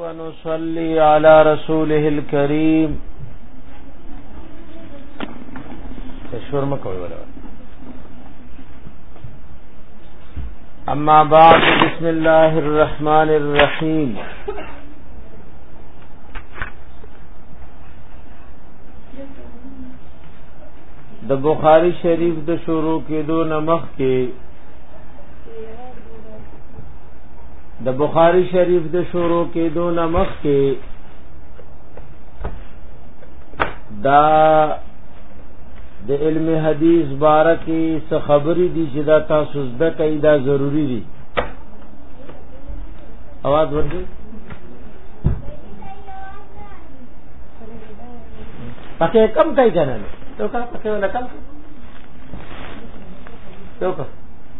ونصلي على رسوله الكريم تشور مکوي ولا اما بعد بسم الله الرحمن الرحيم د بخاری شریف د شروع کېدو نمخ کې د بخاری شریف د شروع کې دون مخ کې دا د علم حدیث بارکه څه خبرې دي چې دا تاسو زده کړئ دا ضروری دي اواز ورته پکې کم کوي کنه تو کا پکې ولا کم تو کا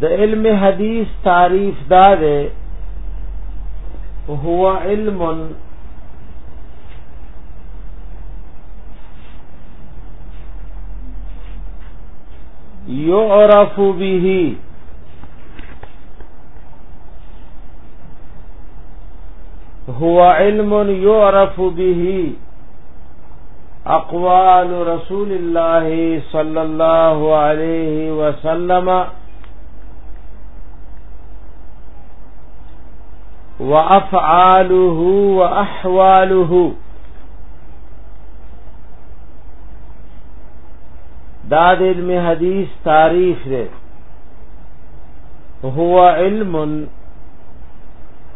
د علم حدیث تعریف دا ده هو علم يعرف به هو علم يعرف به اقوال رسول الله صلى الله عليه وسلم وافعاله واحواله دا د علم حدیث تعریف دی هو علم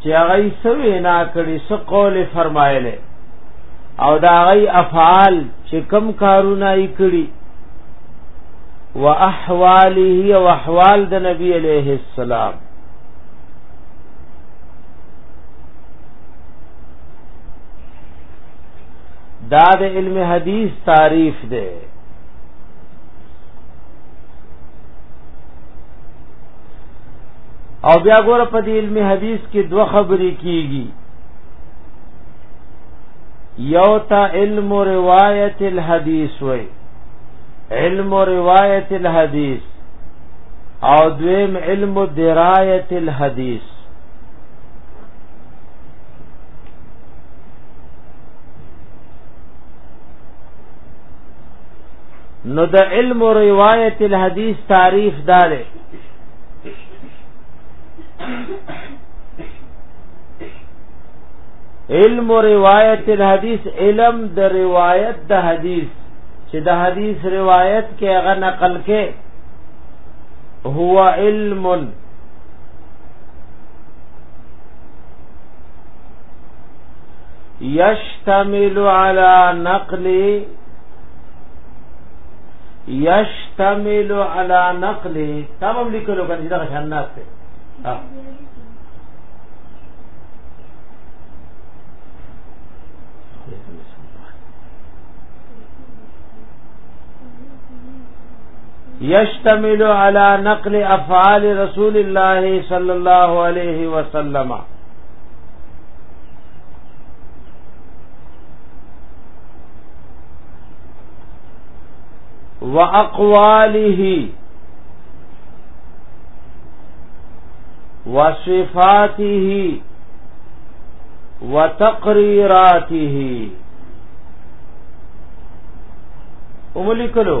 چې هغه یې سوي نه کړی سو قول فرمایله او دا غي افعال چې کم کارونه یې کړی واحواله او احوال د نبی عليه السلام دا د علم حدیث تعریف ده او بیا ګوره په دې علم حدیث کې دوه خبرې کیږي یو تا علم روایت الحدیث وای علم روایت الحدیث او دویم علم درایت الحدیث نو د علم و روایت الحدیث تعریف دار علم و روایت الحدیث علم د روایت د حدیث چې د حدیث روایت کې هغه نقل کې هو علم یشتمل علی نقل یشتمل علی نقل تمام لیکلو کنه دا جنات ته یشتمل علی نقل افعال رسول الله صلی الله علیه وسلم واقواله وصفاته وتقريراته وملکلو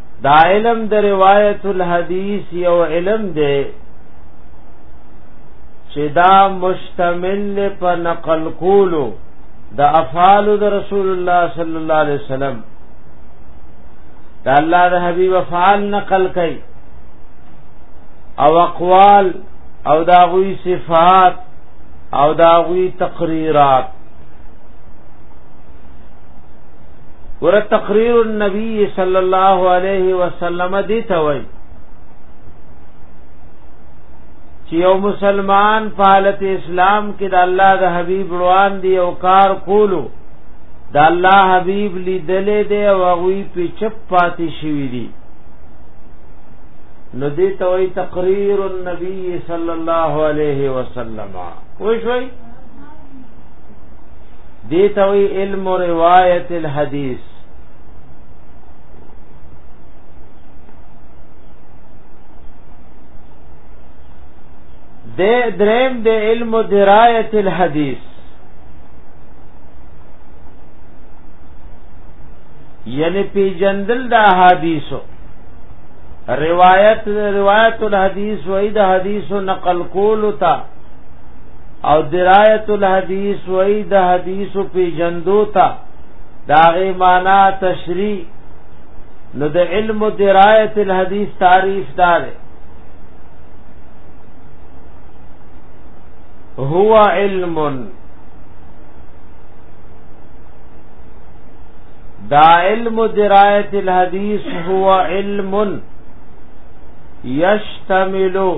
دا علم د روایت الحدیث یو علم دی چې دا مشتمل په نقل کولو د افعال د رسول الله صلی الله علیه وسلم دا الله د حبیب افعال نقل کړي او اقوال او داغوی صفات او داغوی تقریرات ور تقریر النبی صلی الله علیه وسلم دی ته وای چې یو مسلمان په حالت اسلام کې د الله د حبیب روان دی او کار کولو د الله حبیب لیدلې دی او غوی په چپ پاتې شوی دی نو دې ته وای تقریر النبی صلی الله علیه وسلم وښوي دیتوی علم روایت الحدیث د دریم د علم درایت الحدیث یعنی پی جندل د احادیثو روایت روایت الحدیث وای د حدیثو نقل کول تا او درایت الحدیث وای د حدیث په جندو تا داغه معنا تشریح نو د علم درایت الحدیث تعریف دار هو علم دا علم درایت الحدیث هو علم یشتملو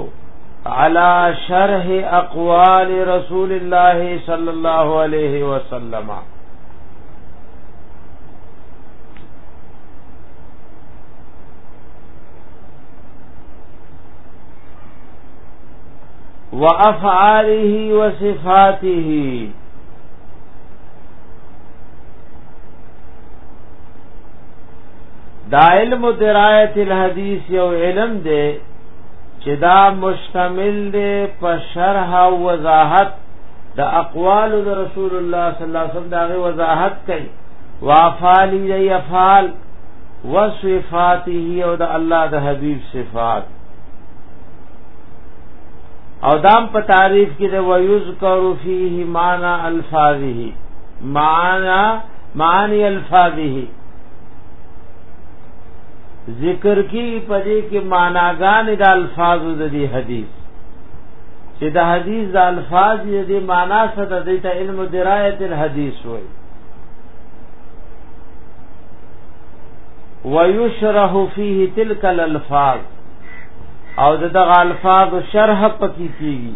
على شرح اقوال رسول الله صلى الله عليه وسلم وافعاله وصفاته دا علم درایت الحدیث یو علم دی چې دا مشتمل دی په شرح او وضاحت د اقوال د رسول الله صلی الله علیه وسلم دغه وضاحت کوي وافعال ای افعال وصفاته او د الله د حبیب صفات او دام په تعریف کې د ويذكر فيه معنا الفاظه معنا معنی الفاظه ذکر کی پدې کې معناګان د الفاظ د دې حدیث چې د حدیث د الفاظ یې د معنا سره د ته علم درایت الحدیث وای ويشرح فيه تلك الالفاظ او دغه الفاظ شرح پکې کیږي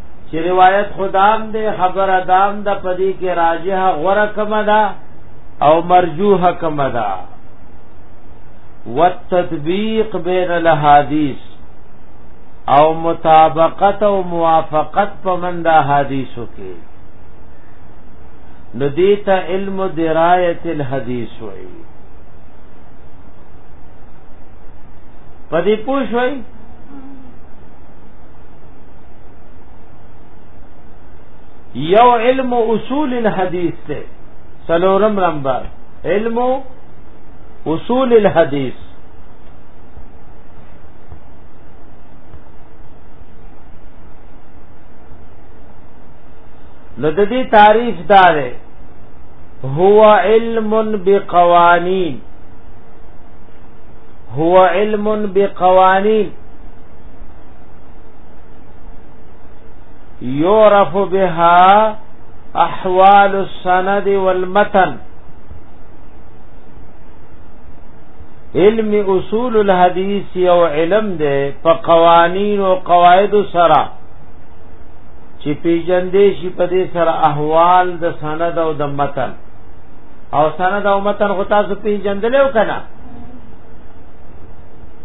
چې روایت خدام دې خبر ادم د پدی کې راجه غره کم ده او مرجوه کم ده والتطبیق بین الاحادیث او مطابقت او موافقت په من د احادیثو کې ندیت علم درایت الحدیث وای پدې پوښوي یو علم اصول الحدیث ته سلورم نمبر علم اصول الحدیث نو د دې تعریف دار هو علم بقوانین هو علم بقوانین يعرف بها احوال السند والمتن علم اصول الحديث یو علم دی په قوانین او قواعد سره چې پیجندې شي په دې سره احوال د سند او د متن او سند او متن خو تاسو پیجندلې وکړه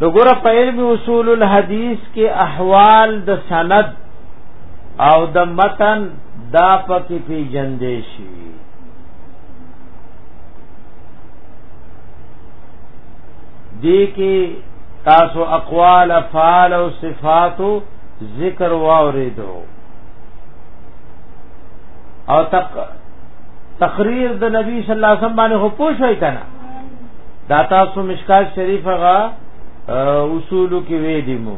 د ګور په علم اصول الحديث کې احوال د سند او د متن دا پکې پیجندې شي دې کې تاسو اقوال افعال او صفات ذکر واوریدو او تک تقریر د نبی صلی الله علیه وسلم باندې هو پوښوي کنه دا تاسو مشکات شریف غا اصولو کې وې دي مو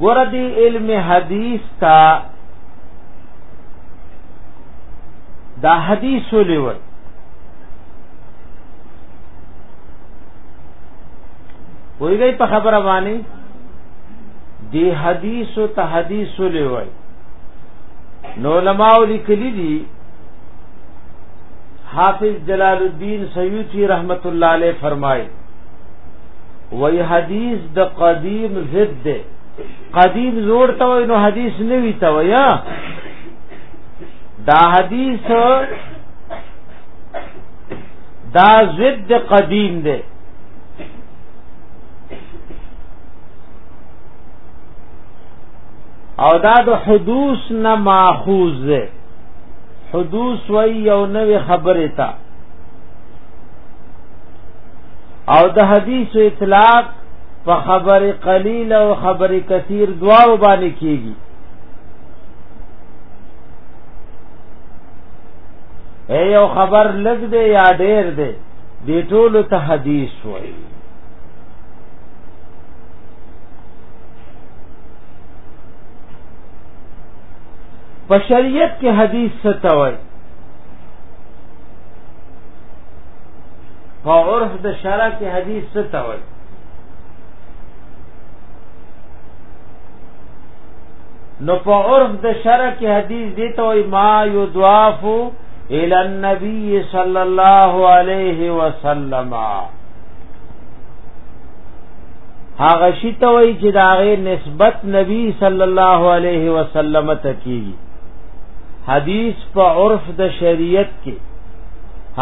ګوردی علم حدیث تا دا حدیث ولور وی گئی په خبره باندې دی حدیث او ته حدیث ولور نو علماء لیکلی دي حافظ جلال الدین سیوطی رحمت الله علیه فرمایي وی حدیث د قدیم ضد ده قدیم زور ته وای نو حدیث نوی ته ویا دا حدیث دا ضد قدیم ده او دا د حدوث نه ماخوذ ده حدوث و یو نوې خبره تا او د حدیث اطلاق په خبر قلیل او خبر کثیر دواړو باندې کیږي اے یو خبر لګ دے یا ډیر دے دی ټول ته حدیث وایي په شریعت کې حدیث ستوي په عرف د شرع کې حدیث ستوي نو په عرف د شرع کې حدیث دی ته وای ما یضاف الى النبي صلی الله علیه وسلم هغه شی ته وای چې دا غي نسبت نبی صلی الله علیه وسلم ته کیږي حدیث په عرف د شریعت کې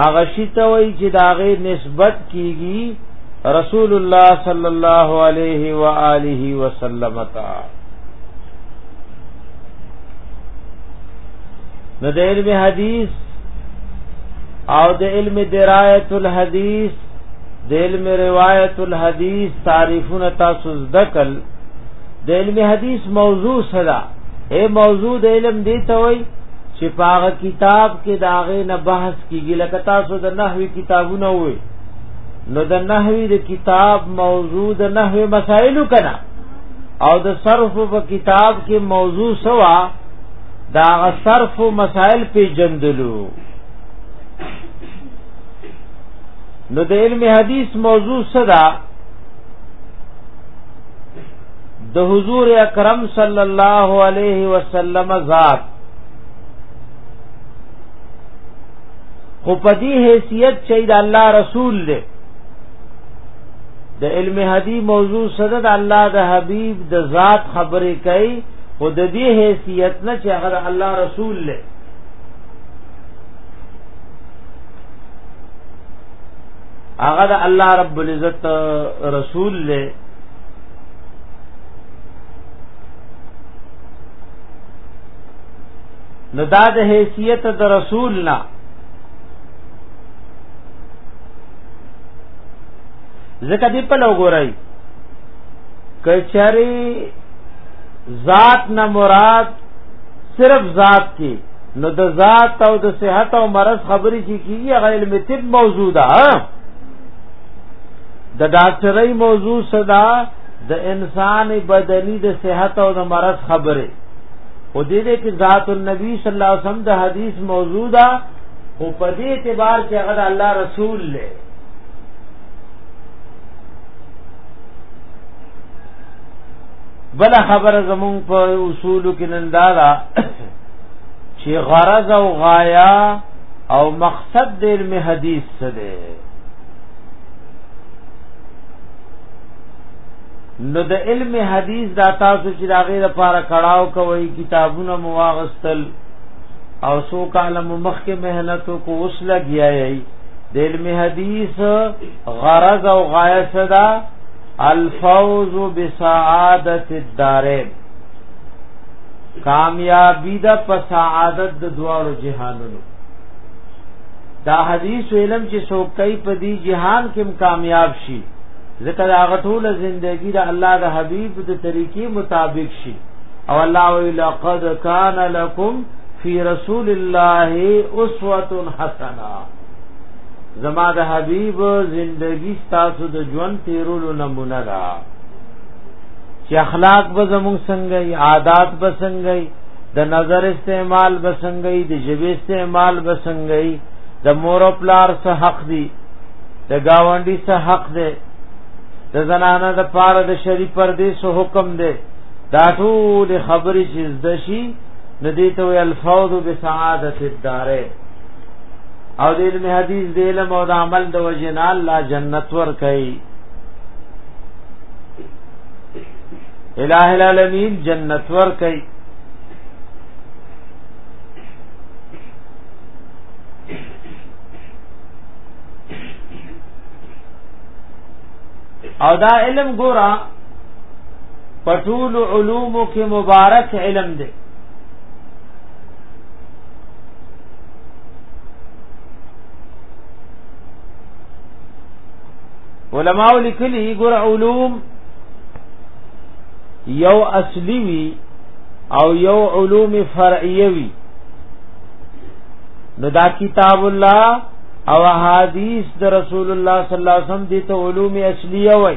هغه شی ته وای چې دا غي نسبت کیږي رسول الله صلی الله علیه و آله وسلم ته نو د علم حدیث او د علم درایت الحدیث د علم روایت الحدیث تعریفون تاسو ذکل د علم حدیث موضوع صدا اے موضوع د علم دی ته وای چې پاغه کتاب کې داغه نه بحث کیږي لکه تاسو د نحوی کتابونه وای نو د نحوی د کتاب موضوع د نحوی مسائل کنا او د صرف په کتاب کې موضوع سوا دا صرف مسائل په جندلو نو د علم حدیث موضوع صدا د حضور اکرم صلی الله علیه وسلم ذات خو په دې حیثیت چې د الله رسول دی د علم حدیث موضوع صدا د الله د حبیب د ذات خبرې کوي خو د دې حیثیت نه چې هغه الله رسول دی هغه د الله رب العزت رسول له نو دا د حیثیت د رسول نه زکه دی په لګورای کچری ذات نه مراد صرف ذات کې نو د ذات او د صحت او مرض خبرې چې کیږي هغه علم طب موضوع ده د ډاکټرۍ موضوع صدا د انسان بدني د صحت او د مرض خبره او دې دې کې ذات النبی صلی الله علیه وسلم د حدیث موضوع ده او په دې اعتبار چې هغه الله رسول له بل خبره زمون په اصول کې نن دارا چې غرض او غایا او مقصد د علم حدیث څه دی نو د علم حدیث دا تاسو چې دا غیر لپاره کړهو کوي کتابونه مواغستل او سو کاله مخ کې مهنت کو اوس لګیایي د علم حدیث غرض او غایه صدا الفوز بسعادت الدارین کامیابی دا په سعادت د دواړو جهانونو دا حدیث علم چې څوکۍ په دې جهان کې کامیاب شي ځکه دا غټول زندگی دا الله د حبیب د طریقې مطابق شي او الله وی لقد کان لکم فی رسول الله اسوه حسنه زما د حبیب زندگی ستاسو د ژوند تیرولو نمونه ده چې اخلاق به زموږ څنګه ای عادت به څنګه ای د نظر استعمال به څنګه ای د ژبې استعمال به څنګه ای د مور او پلار څخه حق دی د گاونډي څخه حق دی د زنانه د پاره د شری پردې سو حکم دی دا ټول خبرې چې زدشي ندی ته الفوض بسعادت الدارین او د علم حدیث د علم او د عمل د وجنا الله جنت ور کوي الہ العالمین جنت ور کوي او دا علم ګورا پټول علوم کې مبارک علم دی علماء لیکلی ګور علوم یو اصلی وی او یو علوم فرعیه وی نو دا کتاب الله او حدیث د رسول الله صلی الله علیه وسلم د علوم اصلیه وی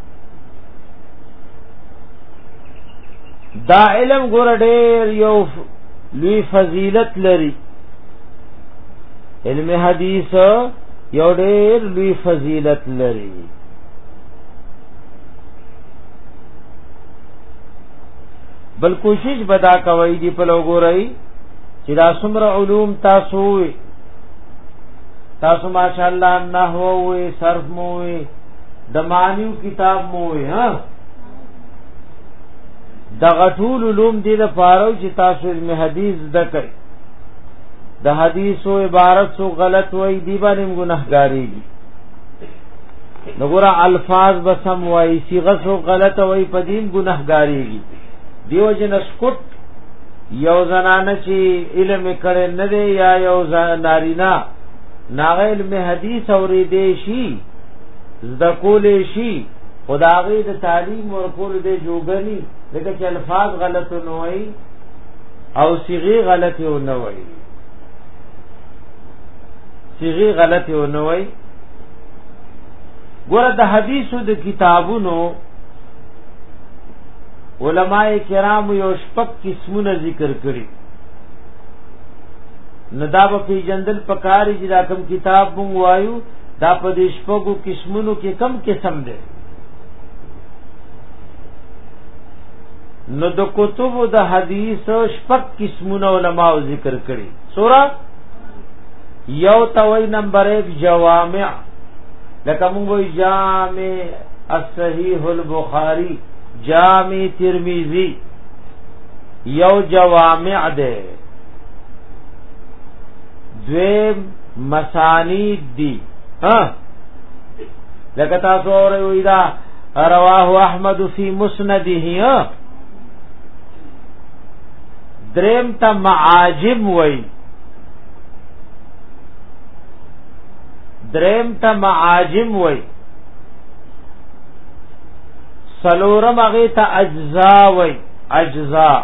دا علم ګور ډېر یو لوی فضیلت لري علم حدیث یو ډېر لوی فضیلت لري بل کوشش بدا کوي دی په لوګورای چې دا څومره علوم تاسو وي تاسو ماشاءالله نحو وي صرف مو وي د معنیو کتاب مو وي ها د غټول علوم دي د پاره چې تاسو علم حدیث دکې د حدیثو عبارت سو غلط وای دی باندې ګناهګاری دي نګورا الفاظ بسم وای صيغه سو غلط وای په دین ګناهګاری دي دیو جن سکوت یو زنانه چې علم کړي نه دی یا یو نارینا ناغه علم حدیث اورې دی شي زده کولې شي خداغي د تعلیم ورکول دې جوګني لکه چې الفاظ غلط نه وای او صيغه غلط نه وای صيغه غلط نه وای ګوره د حدیثو د کتابونو علماء کرام یو شپک قسمونه ذکر کړي نو دا به پیجندل پکاري چې دا کم کتاب مونږ وایو دا په دې شپږو قسمونو کې کم قسم دی نو د کتب د حدیث شپږ قسمونه علما ذکر کړي سورہ یو توي نمبر 1 جوامع لکه مونږ وی جامع الصحیح البخاری جامع ترمذی یو جوامع ده دویم مسانید دی ها لکه تاسو اورئ دا رواه احمد فی مسنده دریم ته معاجم وای دریم ته معاجم وای سلورم هغه ته اجزا وای اجزا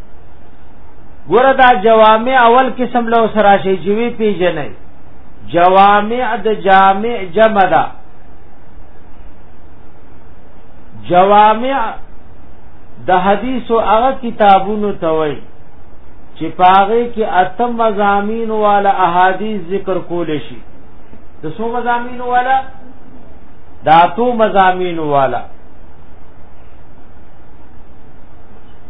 ګوره دا جوامع اول قسم له سره شي چې وی پیژنې جوامع د جامع جمع ده جوامع د حدیث او هغه کتابونو ته وایي چې پاغه کې اتم مزامین والا احادیث ذکر کول شي د سو مزامین والا داتو مزامین والا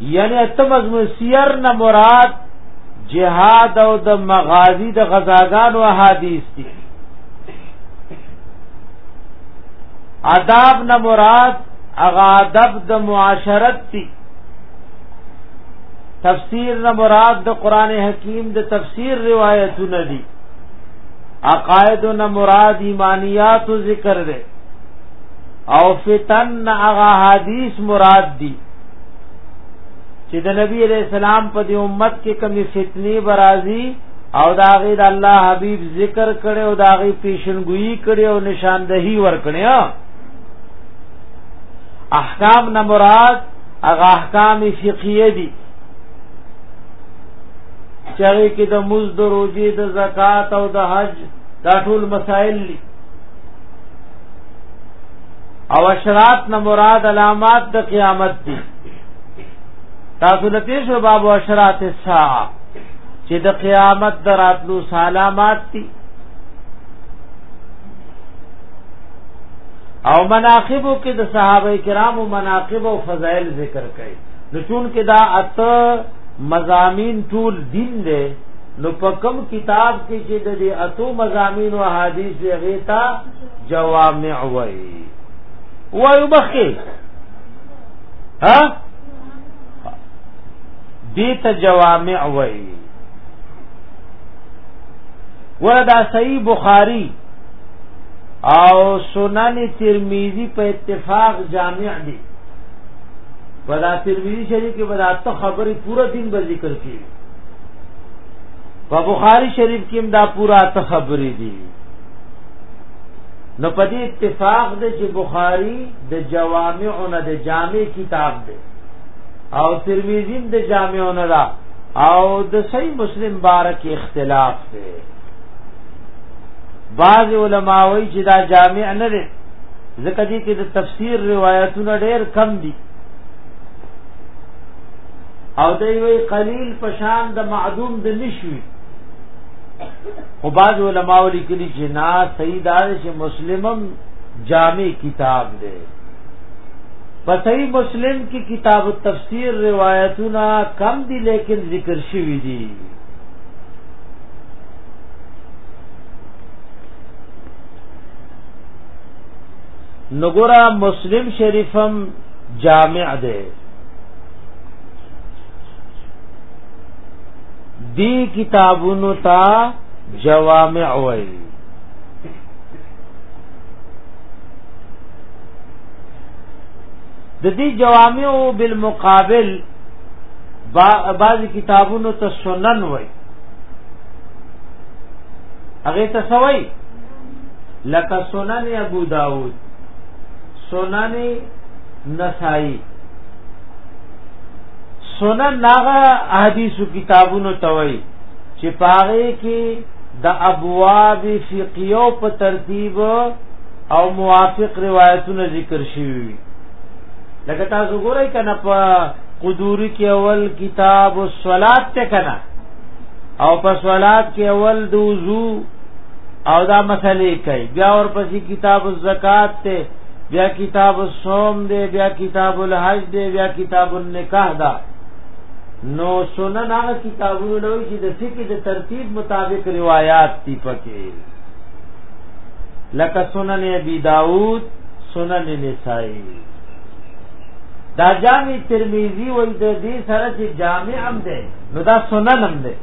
یعنی اتم مضمون سیر نه مراد جهاد او د مغازی د غزاګان او حدیث دي آداب نه مراد اغا ادب د معاشرت دي تفسیر نه مراد د قران حکیم د تفسیر روایتونه دي عقاید نه مراد ایمانیات ذکر ده او فتن هغه حدیث مراد دي چې د نبی علیہ السلام په دی امت کې کمی فتنی برازي او دا غي د الله حبیب ذکر کړي او دا غي پیشنګوئی کړي او نشاندهی ور کړي احکام نه مراد هغه احکام فقهیه دي چاہے کې د مزد روزي د زکات او د حج دا ټول مسائل دي او اشرات نه مراد علامات د قیامت دي تاسو د تیر شو باب اشرات الساعه چې د قیامت دراتلو علامات دي او مناقبو کې د صحابه کرامو مناقب او فضائل ذکر کړي نو چون کې دا اته مزامین ټول دین دی نو په کوم کتاب کې چې د دې اتو مزامین او حدیث دی غیتا جوامع وای وای بخي ها دې ته جوامع وای وردا صحیح بخاری او سنن ترمذی په اتفاق جامع دي ودا ترمذی شریف کې ودا ته خبرې پورا دین به ذکر کیږي په بخاری شریف کې دا پورا تخبری دي نو په دې اتفاق دی چې بخاری د جوامعونه د جامع کتاب دی او ترمذی د جامعونه دا او د صحیح مسلم بارک اختلاف دی بعض علما وایي چې دا جامع نه دی ځکه دې کې د تفسیر روایتونه ډېر کم دي او دی وی قلیل پشان د معدوم د نشوي خو باز علماء لیکلي چې نا صحیح دار چې مسلمم جامع کتاب دی په صحیح مسلم کې کتاب التفسیر روایتونه کم دي لیکن ذکر شوی دي نګورا مسلم شریفم جامع ده دی کتابونو تا جوامع وای د دې جوامع بالمقابل بعض کتابونو ته سنن وای هغه ته سوي لکه سنن ابو داود سنن نسائی سنن ناغه احادیثو کتابونو توي چې پاره کې د ابواب فقهیو په ترتیب او موافق روایتونه ذکر شوی وي لکه تاسو ګورئ کنه په قدوری کې اول کتاب الصلات ته کنه او په صلات کې اول د وضو او دا مسلې کوي بیا ورپسې کتاب الزکات ته بیا کتاب الصوم دی بیا کتاب الحج دی بیا کتاب النکاح دا نو سنن هغه کتابونه نو چې د فقه د ترتیب مطابق روایات دي پکې لکه سنن ابي داود سنن نسائی دا جامع ترمذی وې د دې سره چې جامع هم ده نو دا سنن هم دی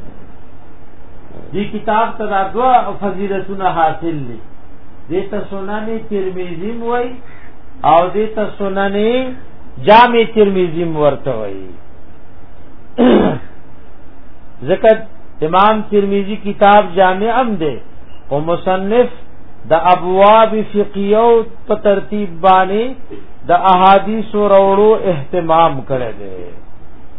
دی کتاب ته دا دوا فضیلتونه حاصل دي دې ته سنن ترمذی وای او دې ته سنن جامع ترمذی ورته وای ذکر امام ترمذی کتاب جامع هم دی او مصنف د ابواب فقیو په ترتیب باندې د احادیث وروړو اهتمام کړی دی